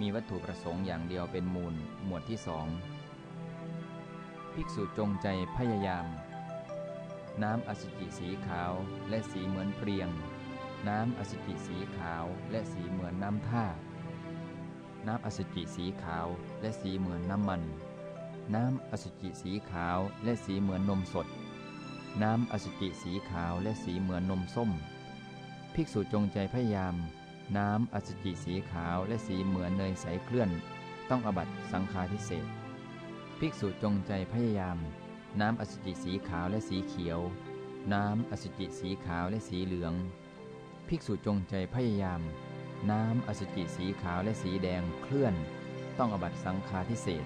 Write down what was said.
มีวัตถุประสงค์อย่างเดียวเป็นมูล หมวดที่สองภิกษุจงใจพยายาม น้ำอสุจิสีขาวและสีเหมือนเปรียง น้ำอสุจิสีขาวและสีเหมือนน้ำท่า น้ำอสุจิสีขาวและสีเหมือนน้ำมัน น้ำอสุจิสีขาวและสีเหมือนนมสด น้ำอสุจิสีขาวและสีเหมือนนมส้ม ภิกษุจงใจพยายาม น้ำอสุจิสีขาวและสีเหมือนเนยใสเคลื่อน ต้องอบัตสังฆาทิเศษภิกษุจงใจพยายาม น้ำอสุจิสีขาวและสีเขียว น้ำอสุจิสีขาวและสีเหลือง ภิกษุจงใจพยายาม น้ำอสุจิสีขาวและสีแดงเคลื่อน ต้องอบัตสังฆาทิเศษ